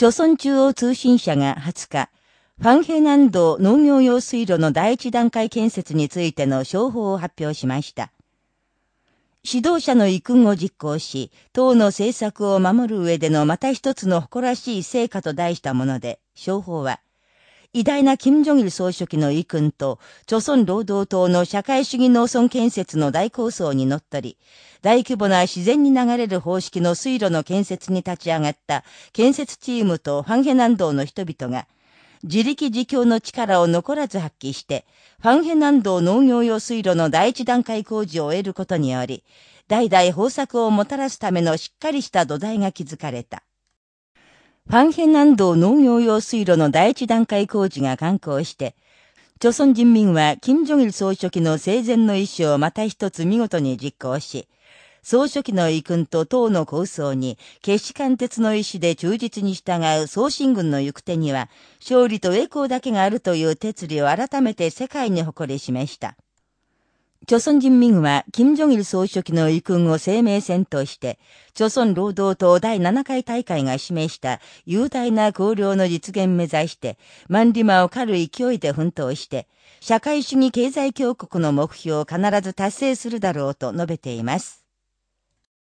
朝鮮中央通信社が20日、ファンヘ南道農業用水路の第一段階建設についての商法を発表しました。指導者の遺訓を実行し、党の政策を守る上でのまた一つの誇らしい成果と題したもので、商法は、偉大な金正日総書記の遺訓と、朝鮮労働党の社会主義農村建設の大構想にのっとり、大規模な自然に流れる方式の水路の建設に立ち上がった建設チームとファンヘ南道の人々が、自力自強の力を残らず発揮して、ファンヘ南道農業用水路の第一段階工事を終えることにより、代々豊作をもたらすためのしっかりした土台が築かれた。ファンヘ南道農業用水路の第一段階工事が完工して、朝鮮人民は金正日総書記の生前の意思をまた一つ見事に実行し、総書記の遺訓と党の構想に、決死貫徹の意志で忠実に従う総進軍の行く手には、勝利と栄光だけがあるという哲理を改めて世界に誇り示した。朝鮮人民軍は、金正日総書記の遺訓を生命戦として、朝鮮労働党第7回大会が示した雄大な綱領の実現目指して、万里馬を狩る勢いで奮闘して、社会主義経済強国の目標を必ず達成するだろうと述べています。